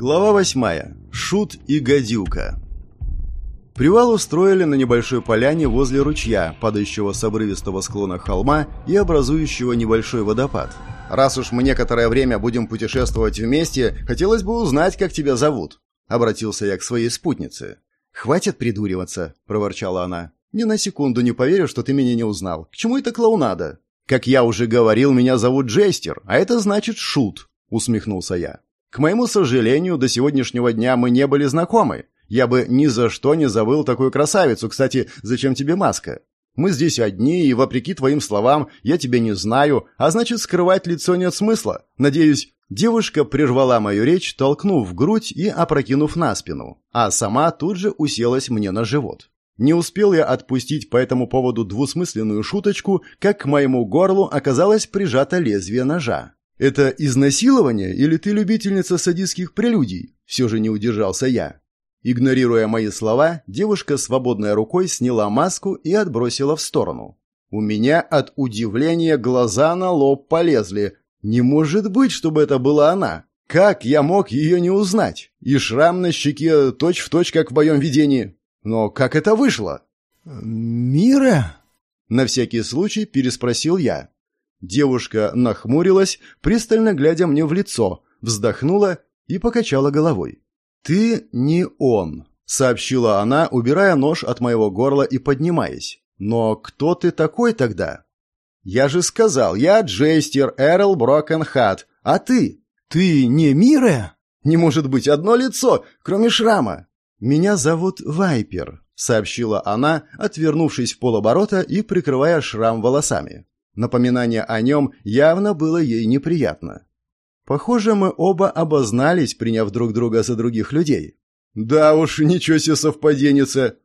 Глава восьмая. Шут и гадюка. Привал устроили на небольшой поляне возле ручья, падающего с обрывистого склона холма и образующего небольшой водопад. «Раз уж мы некоторое время будем путешествовать вместе, хотелось бы узнать, как тебя зовут», — обратился я к своей спутнице. «Хватит придуриваться», — проворчала она. «Ни на секунду не поверю, что ты меня не узнал. К чему это клоунада?» «Как я уже говорил, меня зовут Джестер, а это значит Шут», — усмехнулся я. К моему сожалению, до сегодняшнего дня мы не были знакомы. Я бы ни за что не забыл такую красавицу. Кстати, зачем тебе маска? Мы здесь одни, и, вопреки твоим словам, я тебя не знаю, а значит, скрывать лицо нет смысла. Надеюсь, девушка прервала мою речь, толкнув в грудь и опрокинув на спину, а сама тут же уселась мне на живот. Не успел я отпустить по этому поводу двусмысленную шуточку, как к моему горлу оказалось прижато лезвие ножа. «Это изнасилование или ты любительница садистских прелюдий?» Все же не удержался я. Игнорируя мои слова, девушка свободной рукой сняла маску и отбросила в сторону. У меня от удивления глаза на лоб полезли. Не может быть, чтобы это была она. Как я мог ее не узнать? И шрам на щеке точь-в-точь, точь, как в моем видении. Но как это вышло? «Мира?» На всякий случай переспросил я. Девушка нахмурилась, пристально глядя мне в лицо, вздохнула и покачала головой. «Ты не он», — сообщила она, убирая нож от моего горла и поднимаясь. «Но кто ты такой тогда?» «Я же сказал, я Джейстер Эрл Брокенхат, а ты? Ты не Мира?» «Не может быть одно лицо, кроме шрама!» «Меня зовут Вайпер», — сообщила она, отвернувшись в полоборота и прикрывая шрам волосами. Напоминание о нем явно было ей неприятно. Похоже, мы оба обознались, приняв друг друга за других людей. «Да уж, ничего себе совпаденница!»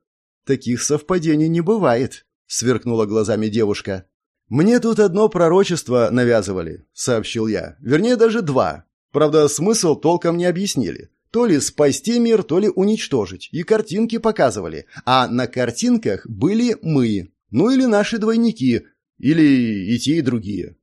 «Таких совпадений не бывает», — сверкнула глазами девушка. «Мне тут одно пророчество навязывали», — сообщил я. «Вернее, даже два. Правда, смысл толком не объяснили. То ли спасти мир, то ли уничтожить. И картинки показывали. А на картинках были мы. Ну или наши двойники, или и те, и другие.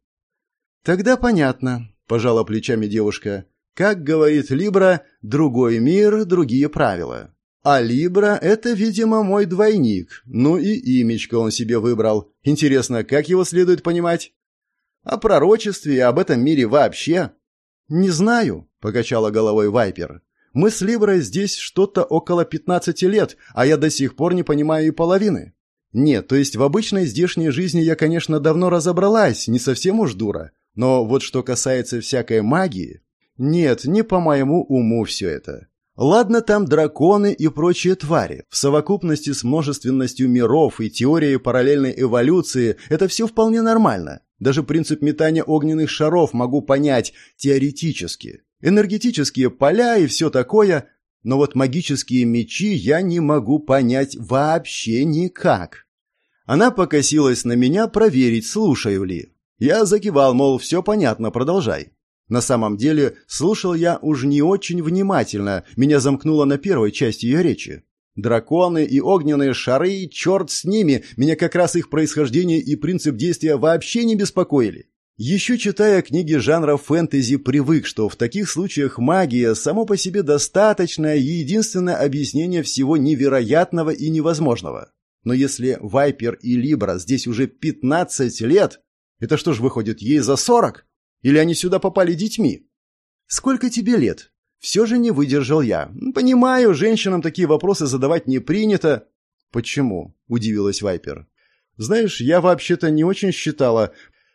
Тогда понятно, пожала плечами девушка. Как говорит Либра, другой мир, другие правила. А Либра — это, видимо, мой двойник. Ну и имечко он себе выбрал. Интересно, как его следует понимать? О пророчестве и об этом мире вообще? Не знаю, покачала головой Вайпер. Мы с Либрой здесь что-то около пятнадцати лет, а я до сих пор не понимаю и половины. Нет, то есть в обычной здешней жизни я, конечно, давно разобралась, не совсем уж дура. Но вот что касается всякой магии... Нет, не по моему уму все это. Ладно там драконы и прочие твари. В совокупности с множественностью миров и теорией параллельной эволюции это все вполне нормально. Даже принцип метания огненных шаров могу понять теоретически. Энергетические поля и все такое, но вот магические мечи я не могу понять вообще никак. Она покосилась на меня проверить, слушаю ли. Я закивал, мол, все понятно, продолжай. На самом деле, слушал я уж не очень внимательно, меня замкнуло на первой части ее речи. Драконы и огненные шары, черт с ними, меня как раз их происхождение и принцип действия вообще не беспокоили. Еще читая книги жанра фэнтези, привык, что в таких случаях магия само по себе достаточное и единственное объяснение всего невероятного и невозможного. Но если Вайпер и Либра здесь уже 15 лет, это что ж выходит, ей за 40? Или они сюда попали детьми? Сколько тебе лет? Все же не выдержал я. Понимаю, женщинам такие вопросы задавать не принято. Почему? Удивилась Вайпер. Знаешь, я вообще-то не очень считала,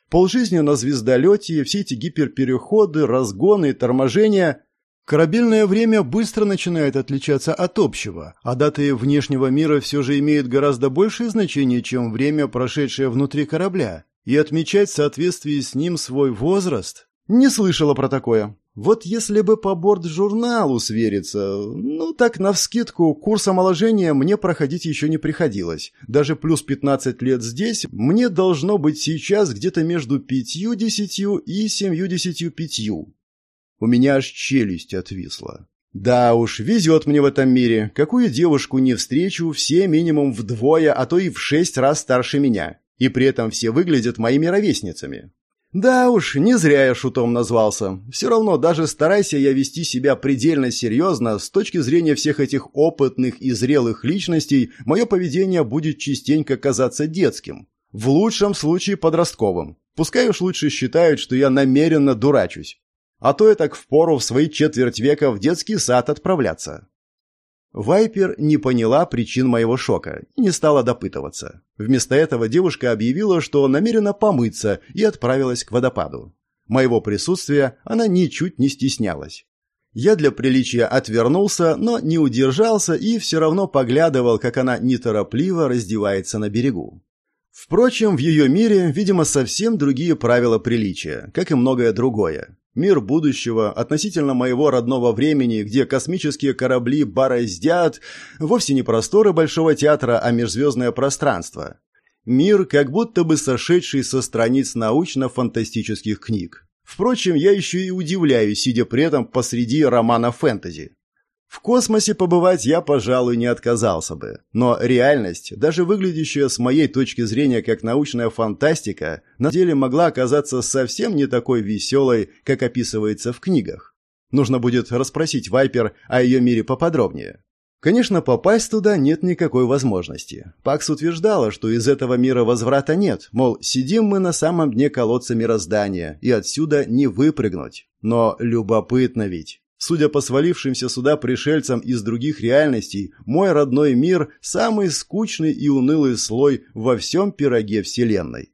Полжизни на звездолете, все эти гиперпереходы, разгоны и торможения. Корабельное время быстро начинает отличаться от общего, а даты внешнего мира все же имеют гораздо большее значение, чем время, прошедшее внутри корабля. И отмечать в соответствии с ним свой возраст? Не слышала про такое. Вот если бы по борт-журналу свериться, ну так навскидку курс омоложения мне проходить еще не приходилось. Даже плюс 15 лет здесь мне должно быть сейчас где-то между 50 и 75. У меня аж челюсть отвисла. Да уж, везет мне в этом мире. Какую девушку не встречу, все минимум вдвое, а то и в шесть раз старше меня. И при этом все выглядят моими ровесницами. Да уж, не зря я шутом назвался. Все равно, даже старайся я вести себя предельно серьезно, с точки зрения всех этих опытных и зрелых личностей, мое поведение будет частенько казаться детским. В лучшем случае подростковым. Пускай уж лучше считают, что я намеренно дурачусь. А то я так впору в свои четверть века в детский сад отправляться. Вайпер не поняла причин моего шока и не стала допытываться. Вместо этого девушка объявила, что намерена помыться и отправилась к водопаду. Моего присутствия она ничуть не стеснялась. Я для приличия отвернулся, но не удержался и все равно поглядывал, как она неторопливо раздевается на берегу. Впрочем, в ее мире, видимо, совсем другие правила приличия, как и многое другое. Мир будущего относительно моего родного времени, где космические корабли бороздят, вовсе не просторы Большого театра, а межзвездное пространство. Мир, как будто бы сошедший со страниц научно-фантастических книг. Впрочем, я еще и удивляюсь, сидя при этом посреди романа фэнтези. В космосе побывать я, пожалуй, не отказался бы. Но реальность, даже выглядящая с моей точки зрения как научная фантастика, на деле могла оказаться совсем не такой веселой, как описывается в книгах. Нужно будет расспросить Вайпер о ее мире поподробнее. Конечно, попасть туда нет никакой возможности. Пакс утверждала, что из этого мира возврата нет, мол, сидим мы на самом дне колодца мироздания, и отсюда не выпрыгнуть. Но любопытно ведь. Судя по свалившимся сюда пришельцам из других реальностей, мой родной мир – самый скучный и унылый слой во всем пироге Вселенной.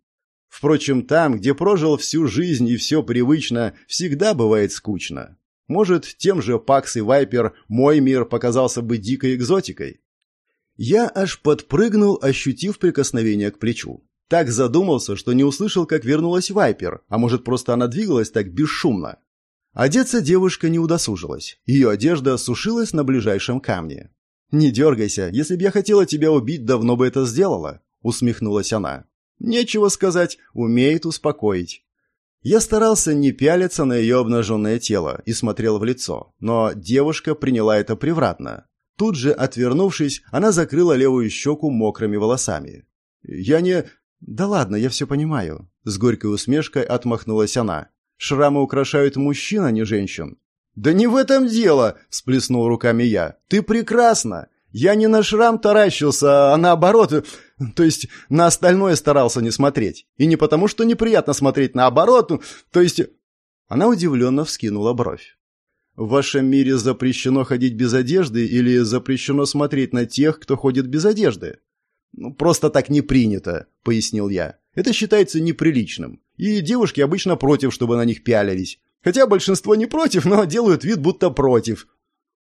Впрочем, там, где прожил всю жизнь и все привычно, всегда бывает скучно. Может, тем же Пакс и Вайпер мой мир показался бы дикой экзотикой? Я аж подпрыгнул, ощутив прикосновение к плечу. Так задумался, что не услышал, как вернулась Вайпер, а может, просто она двигалась так бесшумно. Одеться девушка не удосужилась. Ее одежда сушилась на ближайшем камне. «Не дергайся, если б я хотела тебя убить, давно бы это сделала», — усмехнулась она. «Нечего сказать, умеет успокоить». Я старался не пялиться на ее обнаженное тело и смотрел в лицо, но девушка приняла это превратно. Тут же, отвернувшись, она закрыла левую щеку мокрыми волосами. «Я не...» «Да ладно, я все понимаю», — с горькой усмешкой отмахнулась она. Шрамы украшают мужчин, а не женщин. «Да не в этом дело!» – всплеснул руками я. «Ты прекрасна! Я не на шрам таращился, а наоборот, то есть на остальное старался не смотреть. И не потому, что неприятно смотреть, наоборот, то есть...» Она удивленно вскинула бровь. «В вашем мире запрещено ходить без одежды или запрещено смотреть на тех, кто ходит без одежды?» «Ну, просто так не принято», — пояснил я. «Это считается неприличным. И девушки обычно против, чтобы на них пялились. Хотя большинство не против, но делают вид, будто против.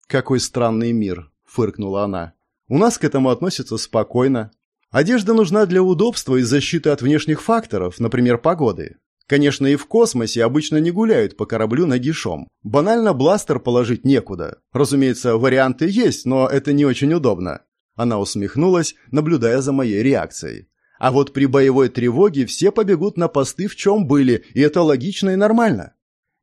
«Какой странный мир», — фыркнула она. «У нас к этому относятся спокойно. Одежда нужна для удобства и защиты от внешних факторов, например, погоды. Конечно, и в космосе обычно не гуляют по кораблю нагишом. Банально бластер положить некуда. Разумеется, варианты есть, но это не очень удобно. Она усмехнулась, наблюдая за моей реакцией. А вот при боевой тревоге все побегут на посты в чем были, и это логично и нормально.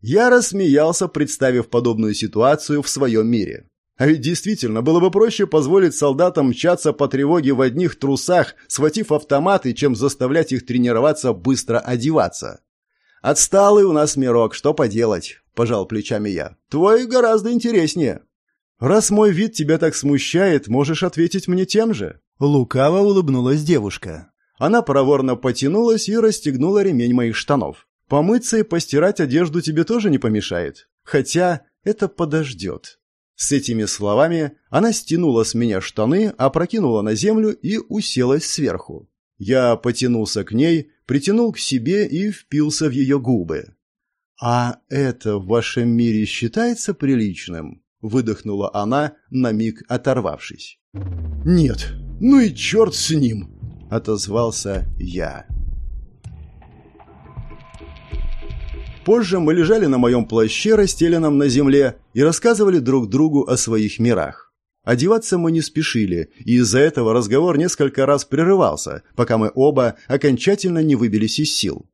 Я рассмеялся, представив подобную ситуацию в своем мире. А ведь действительно, было бы проще позволить солдатам мчаться по тревоге в одних трусах, схватив автоматы, чем заставлять их тренироваться быстро одеваться. «Отсталый у нас мирок, что поделать?» – пожал плечами я. «Твой гораздо интереснее». «Раз мой вид тебя так смущает, можешь ответить мне тем же?» Лукаво улыбнулась девушка. Она проворно потянулась и расстегнула ремень моих штанов. Помыться и постирать одежду тебе тоже не помешает. Хотя это подождет. С этими словами она стянула с меня штаны, опрокинула на землю и уселась сверху. Я потянулся к ней, притянул к себе и впился в ее губы. «А это в вашем мире считается приличным?» — выдохнула она, на миг оторвавшись. «Нет, ну и черт с ним!» Отозвался я. Позже мы лежали на моем плаще, расстеленном на земле, и рассказывали друг другу о своих мирах. Одеваться мы не спешили, и из-за этого разговор несколько раз прерывался, пока мы оба окончательно не выбились из сил.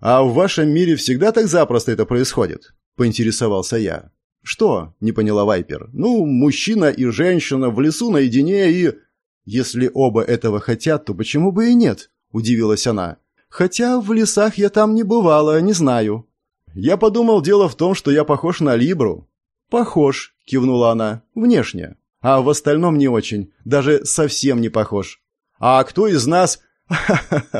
«А в вашем мире всегда так запросто это происходит?» – поинтересовался я. «Что?» – не поняла Вайпер. «Ну, мужчина и женщина в лесу наедине и...» «Если оба этого хотят, то почему бы и нет?» – удивилась она. Хотя в лесах я там не бывала, не знаю. Я подумал, дело в том, что я похож на Либру. Похож, кивнула она, внешне. А в остальном не очень, даже совсем не похож. А кто из нас...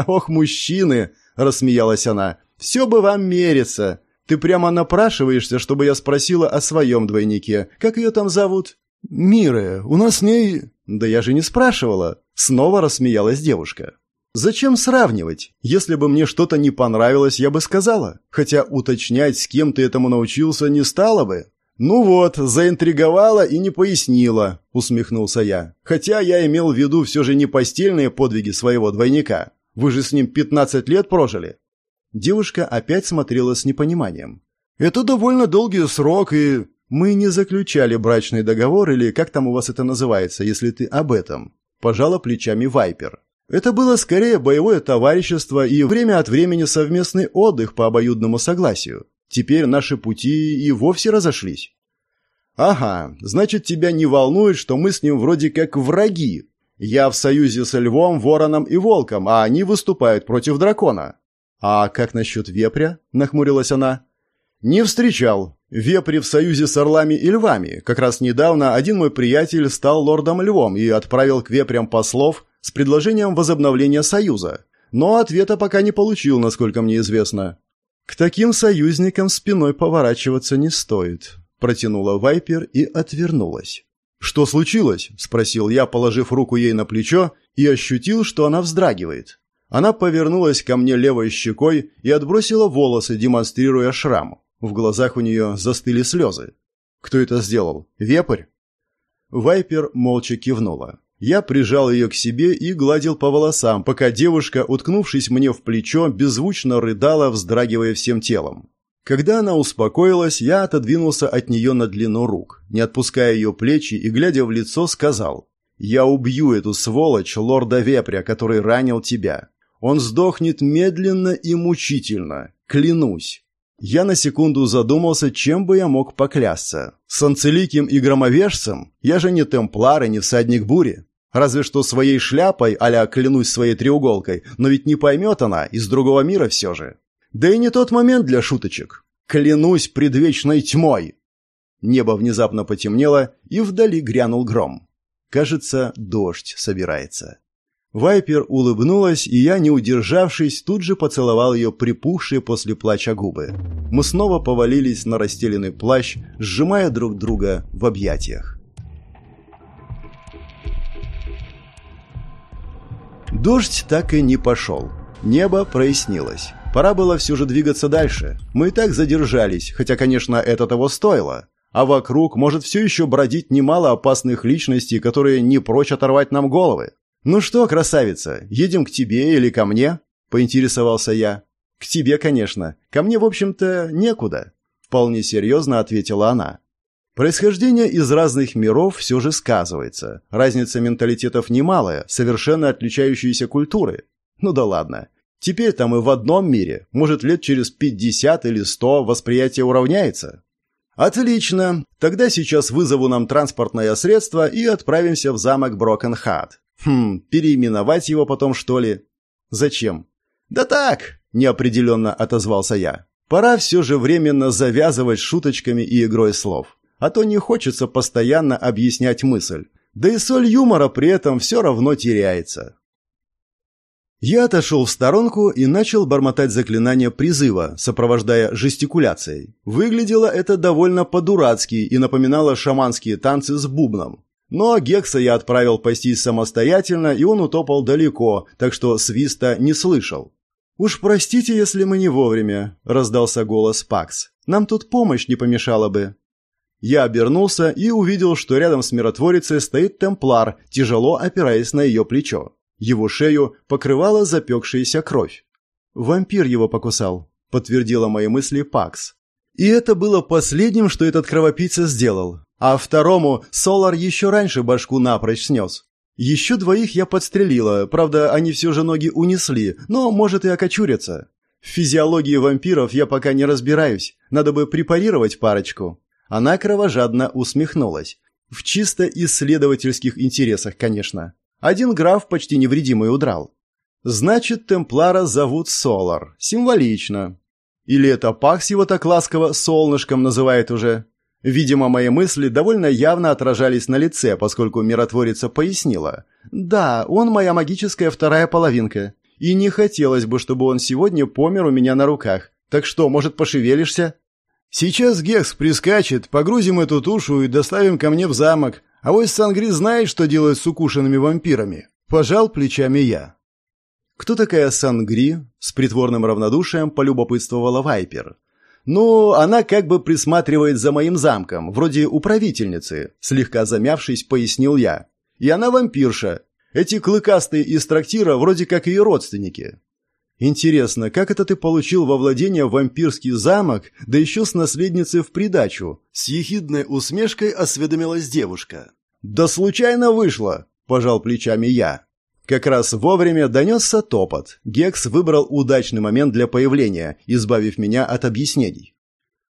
Ох, мужчины, рассмеялась она. Все бы вам мерится. Ты прямо напрашиваешься, чтобы я спросила о своем двойнике. Как ее там зовут? Мира. У нас с ней... Да я же не спрашивала. Снова рассмеялась девушка. Зачем сравнивать? Если бы мне что-то не понравилось, я бы сказала. Хотя уточнять, с кем ты этому научился, не стала бы. Ну вот, заинтриговала и не пояснила, усмехнулся я. Хотя я имел в виду все же не постельные подвиги своего двойника. Вы же с ним 15 лет прожили. Девушка опять смотрела с непониманием. «Это довольно долгий срок, и...» «Мы не заключали брачный договор, или как там у вас это называется, если ты об этом?» Пожала плечами Вайпер. «Это было скорее боевое товарищество и время от времени совместный отдых по обоюдному согласию. Теперь наши пути и вовсе разошлись». «Ага, значит, тебя не волнует, что мы с ним вроде как враги. Я в союзе со львом, вороном и волком, а они выступают против дракона. «А как насчет вепря?» – нахмурилась она. «Не встречал. Вепри в союзе с орлами и львами. Как раз недавно один мой приятель стал лордом-львом и отправил к вепрям послов с предложением возобновления союза. Но ответа пока не получил, насколько мне известно». «К таким союзникам спиной поворачиваться не стоит», – протянула Вайпер и отвернулась. «Что случилось?» – спросил я, положив руку ей на плечо, и ощутил, что она вздрагивает. Она повернулась ко мне левой щекой и отбросила волосы, демонстрируя шрам. В глазах у нее застыли слезы. «Кто это сделал? Вепрь?» Вайпер молча кивнула. Я прижал ее к себе и гладил по волосам, пока девушка, уткнувшись мне в плечо, беззвучно рыдала, вздрагивая всем телом. Когда она успокоилась, я отодвинулся от нее на длину рук, не отпуская ее плечи и, глядя в лицо, сказал «Я убью эту сволочь, лорда Вепря, который ранил тебя. Он сдохнет медленно и мучительно, клянусь. Я на секунду задумался, чем бы я мог поклясться. С анцеликим и громовержцем? Я же не темплар и не всадник бури. Разве что своей шляпой, аля клянусь своей треуголкой, но ведь не поймет она, из другого мира все же. Да и не тот момент для шуточек. Клянусь предвечной тьмой. Небо внезапно потемнело, и вдали грянул гром. Кажется, дождь собирается. Вайпер улыбнулась, и я, не удержавшись, тут же поцеловал ее припухшие после плача губы. Мы снова повалились на расстеленный плащ, сжимая друг друга в объятиях. Дождь так и не пошел. Небо прояснилось. Пора было все же двигаться дальше. Мы и так задержались, хотя, конечно, это того стоило. А вокруг может все еще бродить немало опасных личностей, которые не прочь оторвать нам головы. «Ну что, красавица, едем к тебе или ко мне?» – поинтересовался я. «К тебе, конечно. Ко мне, в общем-то, некуда», – вполне серьезно ответила она. Происхождение из разных миров все же сказывается. Разница менталитетов немалая, совершенно отличающиеся культуры. Ну да ладно. Теперь там и в одном мире, может лет через 50 или 100 восприятие уравняется. Отлично. Тогда сейчас вызову нам транспортное средство и отправимся в замок Брокенхат. Хм, переименовать его потом, что ли? Зачем? Да так, неопределенно отозвался я. Пора все же временно завязывать шуточками и игрой слов. А то не хочется постоянно объяснять мысль. Да и соль юмора при этом все равно теряется. Я отошел в сторонку и начал бормотать заклинание призыва, сопровождая жестикуляцией. Выглядело это довольно по-дурацки и напоминало шаманские танцы с бубном. Но Гекса я отправил пастись самостоятельно, и он утопал далеко, так что свиста не слышал. «Уж простите, если мы не вовремя», — раздался голос Пакс. «Нам тут помощь не помешала бы». Я обернулся и увидел, что рядом с миротворицей стоит темплар, тяжело опираясь на ее плечо. Его шею покрывала запекшаяся кровь. «Вампир его покусал», — подтвердила мои мысли Пакс. И это было последним, что этот кровопийца сделал. А второму Солар еще раньше башку напрочь снес. Еще двоих я подстрелила, правда, они все же ноги унесли, но, может, и окочурятся. В физиологии вампиров я пока не разбираюсь, надо бы препарировать парочку». Она кровожадно усмехнулась. В чисто исследовательских интересах, конечно. Один граф почти невредимый удрал. Значит, Темплара зовут Солар. Символично. Или это Пакс его так ласково солнышком называет уже? Видимо, мои мысли довольно явно отражались на лице, поскольку миротворица пояснила. «Да, он моя магическая вторая половинка. И не хотелось бы, чтобы он сегодня помер у меня на руках. Так что, может, пошевелишься?» «Сейчас Гекс прискачет, погрузим эту тушу и доставим ко мне в замок. А вось Сангри знает, что делать с укушенными вампирами». Пожал плечами я. «Кто такая Сангри?» — с притворным равнодушием полюбопытствовала Вайпер. «Ну, она как бы присматривает за моим замком, вроде управительницы», — слегка замявшись, пояснил я. «И она вампирша. Эти клыкастые из трактира вроде как ее родственники». «Интересно, как это ты получил во владение вампирский замок, да еще с наследницей в придачу?» С ехидной усмешкой осведомилась девушка. «Да случайно вышло», — пожал плечами я. Как раз вовремя донесся топот. Гекс выбрал удачный момент для появления, избавив меня от объяснений.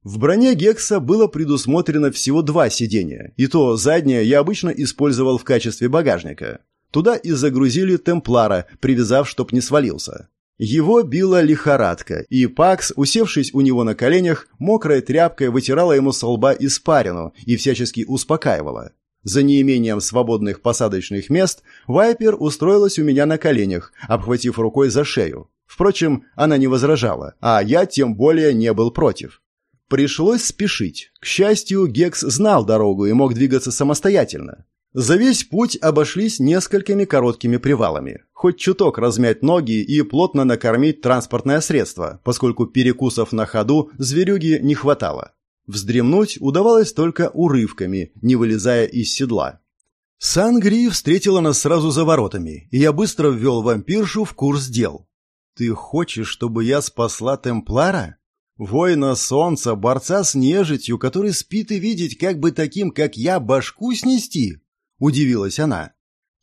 В броне Гекса было предусмотрено всего два сидения, и то заднее я обычно использовал в качестве багажника. Туда и загрузили темплара, привязав, чтоб не свалился. Его била лихорадка, и Пакс, усевшись у него на коленях, мокрой тряпкой вытирала ему со лба испарину и всячески успокаивала. За неимением свободных посадочных мест Вайпер устроилась у меня на коленях, обхватив рукой за шею. Впрочем, она не возражала, а я тем более не был против. Пришлось спешить. К счастью, Гекс знал дорогу и мог двигаться самостоятельно. За весь путь обошлись несколькими короткими привалами. Хоть чуток размять ноги и плотно накормить транспортное средство, поскольку перекусов на ходу зверюги не хватало. Вздремнуть удавалось только урывками, не вылезая из седла. Сангри встретила нас сразу за воротами, и я быстро ввел вампиршу в курс дел. «Ты хочешь, чтобы я спасла Темплара? Воина солнца, борца с нежитью, который спит и видеть, как бы таким, как я, башку снести?» — удивилась она.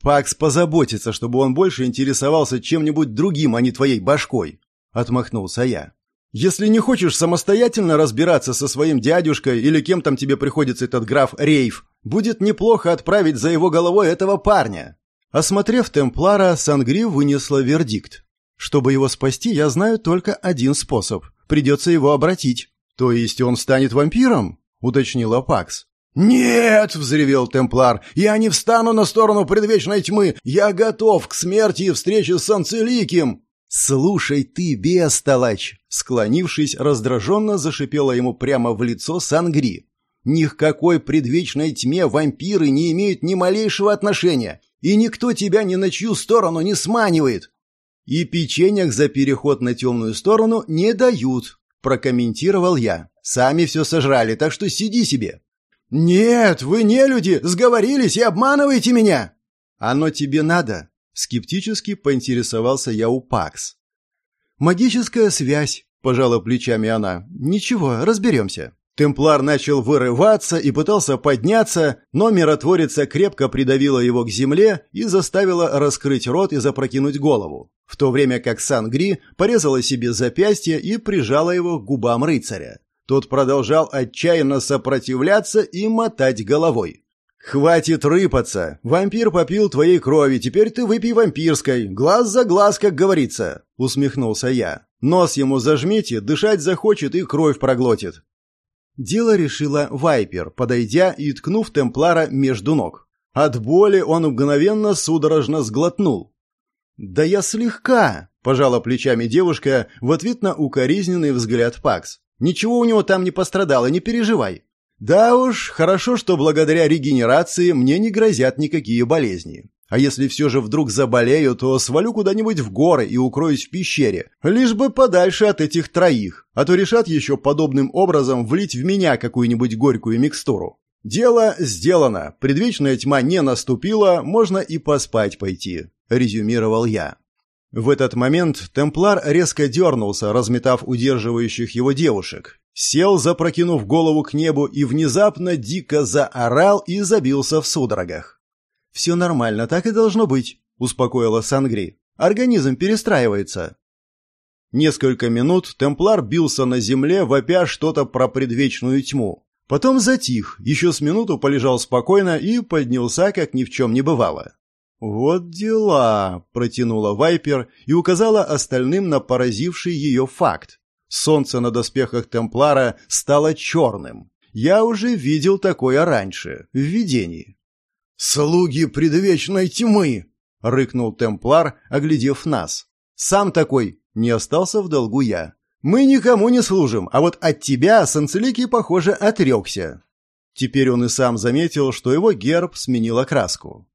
«Пакс позаботится, чтобы он больше интересовался чем-нибудь другим, а не твоей башкой», — отмахнулся я. Если не хочешь самостоятельно разбираться со своим дядюшкой или кем там тебе приходится этот граф Рейв, будет неплохо отправить за его головой этого парня. Осмотрев Темплара, Сангри вынесла вердикт. Чтобы его спасти, я знаю только один способ. Придется его обратить. То есть он станет вампиром? Уточнила Пакс. «Нет!» — взревел Темплар. «Я не встану на сторону предвечной тьмы! Я готов к смерти и встрече с Анцеликим!» «Слушай ты, бестолочь!» Склонившись, раздраженно зашипела ему прямо в лицо Сангри. «Ни к какой предвечной тьме вампиры не имеют ни малейшего отношения, и никто тебя ни на чью сторону не сманивает!» «И печеньях за переход на темную сторону не дают», — прокомментировал я. «Сами все сожрали, так что сиди себе». «Нет, вы не люди, сговорились и обманываете меня!» «Оно тебе надо?» Скептически поинтересовался я у Пакс. «Магическая связь», — пожала плечами она. «Ничего, разберемся». Темплар начал вырываться и пытался подняться, но миротворица крепко придавила его к земле и заставила раскрыть рот и запрокинуть голову, в то время как Сангри порезала себе запястье и прижала его к губам рыцаря. Тот продолжал отчаянно сопротивляться и мотать головой. «Хватит рыпаться! Вампир попил твоей крови, теперь ты выпей вампирской. Глаз за глаз, как говорится!» — усмехнулся я. «Нос ему зажмите, дышать захочет и кровь проглотит». Дело решила Вайпер, подойдя и ткнув Темплара между ног. От боли он мгновенно судорожно сглотнул. «Да я слегка!» — пожала плечами девушка в ответ на укоризненный взгляд Пакс. «Ничего у него там не пострадало, не переживай. Да уж, хорошо, что благодаря регенерации мне не грозят никакие болезни. А если все же вдруг заболею, то свалю куда-нибудь в горы и укроюсь в пещере, лишь бы подальше от этих троих, а то решат еще подобным образом влить в меня какую-нибудь горькую микстуру. Дело сделано, предвечная тьма не наступила, можно и поспать пойти, резюмировал я. В этот момент темплар резко дернулся, разметав удерживающих его девушек, сел, запрокинув голову к небу, и внезапно дико заорал и забился в судорогах. «Все нормально, так и должно быть», — успокоила Сангри. «Организм перестраивается». Несколько минут темплар бился на земле, вопя что-то про предвечную тьму. Потом затих, еще с минуту полежал спокойно и поднялся, как ни в чем не бывало. «Вот дела», — протянула Вайпер и указала остальным на поразивший ее факт. Солнце на доспехах Темплара стало черным. Я уже видел такое раньше, в видении. «Слуги предвечной тьмы!» — рыкнул Темплар, оглядев нас. «Сам такой, не остался в долгу я. Мы никому не служим, а вот от тебя Санцеликий, похоже, отрекся». Теперь он и сам заметил, что его герб сменил окраску.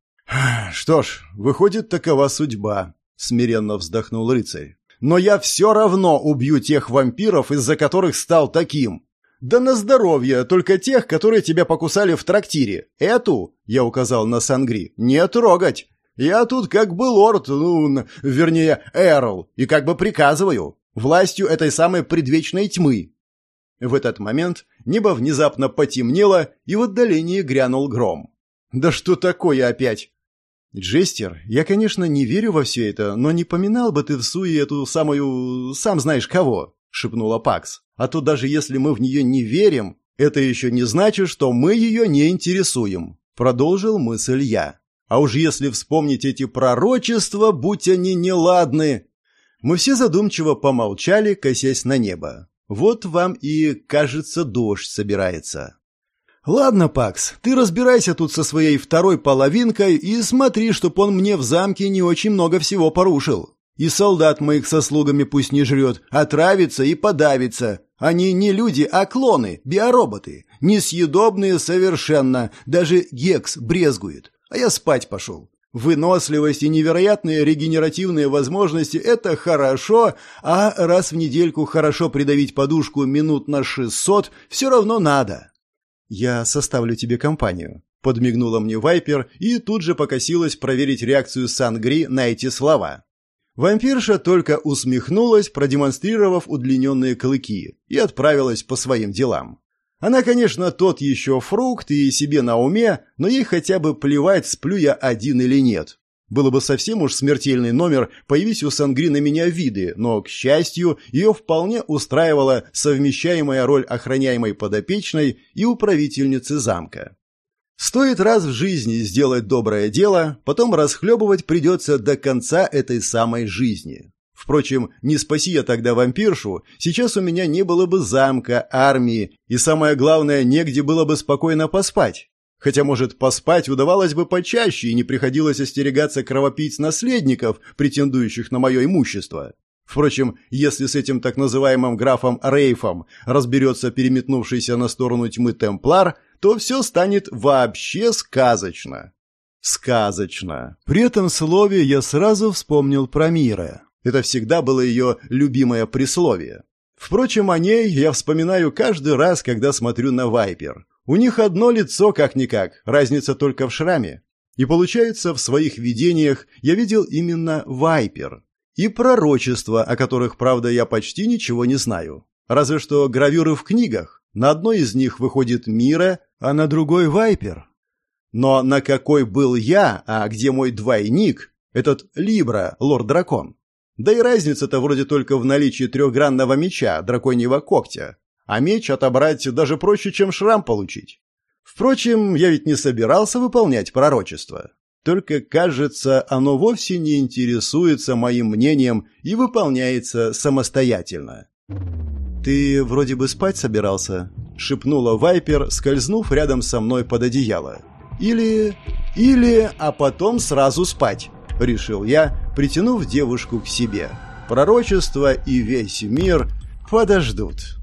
«Что ж, выходит, такова судьба», — смиренно вздохнул рыцарь. «Но я все равно убью тех вампиров, из-за которых стал таким. Да на здоровье, только тех, которые тебя покусали в трактире. Эту, — я указал на Сангри, — не трогать. Я тут как бы лорд, ну, вернее, Эрл, и как бы приказываю, властью этой самой предвечной тьмы». В этот момент небо внезапно потемнело, и в отдалении грянул гром. «Да что такое опять?» «Джестер, я, конечно, не верю во все это, но не поминал бы ты в суе эту самую... сам знаешь кого», — шепнула Пакс. «А то даже если мы в нее не верим, это еще не значит, что мы ее не интересуем», — продолжил мысль я. «А уж если вспомнить эти пророчества, будь они неладны!» Мы все задумчиво помолчали, косясь на небо. Вот вам и, кажется, дождь собирается. «Ладно, Пакс, ты разбирайся тут со своей второй половинкой и смотри, чтоб он мне в замке не очень много всего порушил. И солдат моих со слугами пусть не жрет, отравится и подавится. Они не люди, а клоны, биороботы, несъедобные совершенно, даже Гекс брезгует. А я спать пошел. Выносливость и невероятные регенеративные возможности – это хорошо, а раз в недельку хорошо придавить подушку минут на 600 все равно надо. «Я составлю тебе компанию», — подмигнула мне Вайпер и тут же покосилась проверить реакцию Сангри на эти слова. Вампирша только усмехнулась, продемонстрировав удлиненные клыки, и отправилась по своим делам. Она, конечно, тот еще фрукт и себе на уме, но ей хотя бы плевать, сплю я один или нет. Было бы совсем уж смертельный номер, появись у Сангри на меня виды, но, к счастью, ее вполне устраивала совмещаемая роль охраняемой подопечной и управительницы замка. Стоит раз в жизни сделать доброе дело, потом расхлебывать придется до конца этой самой жизни. Впрочем, не спаси я тогда вампиршу, сейчас у меня не было бы замка, армии, и самое главное, негде было бы спокойно поспать. Хотя, может, поспать удавалось бы почаще и не приходилось остерегаться кровопийц-наследников, претендующих на мое имущество. Впрочем, если с этим так называемым графом Рейфом разберется переметнувшийся на сторону тьмы темплар, то все станет вообще сказочно. Сказочно. При этом слове я сразу вспомнил про Мира. Это всегда было ее любимое присловие. Впрочем, о ней я вспоминаю каждый раз, когда смотрю на Вайпер. У них одно лицо как-никак, разница только в шраме. И получается, в своих видениях я видел именно Вайпер. И пророчества, о которых, правда, я почти ничего не знаю. Разве что гравюры в книгах. На одной из них выходит Мира, а на другой Вайпер. Но на какой был я, а где мой двойник, этот Либра, лорд-дракон? Да и разница-то вроде только в наличии трехгранного меча, драконьего когтя. А меч отобрать даже проще, чем шрам получить. Впрочем, я ведь не собирался выполнять пророчество. Только, кажется, оно вовсе не интересуется моим мнением и выполняется самостоятельно. «Ты вроде бы спать собирался?» — шепнула Вайпер, скользнув рядом со мной под одеяло. «Или... или... а потом сразу спать», — решил я, притянув девушку к себе. «Пророчество и весь мир подождут».